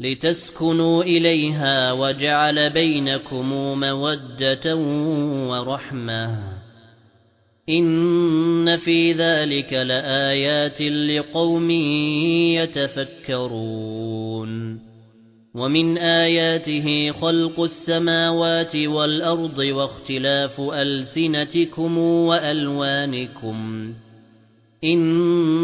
لِتَسْكُنُوا إِلَيْهَا وَجَعَلَ بَيْنَكُم مَّوَدَّةً وَرَحْمَةً. إِنَّ فِي ذَلِكَ لَآيَاتٍ لِقَوْمٍ يَتَفَكَّرُونَ. وَمِنْ آيَاتِهِ خَلْقُ السَّمَاوَاتِ وَالْأَرْضِ وَاخْتِلَافُ أَلْسِنَتِكُمْ وَأَلْوَانِكُمْ. إِنَّ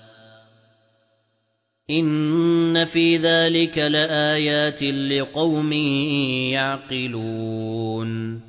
إِنَّ فِي ذَلِكَ لَآيَاتٍ لِقَوْمٍ يَعْقِلُونَ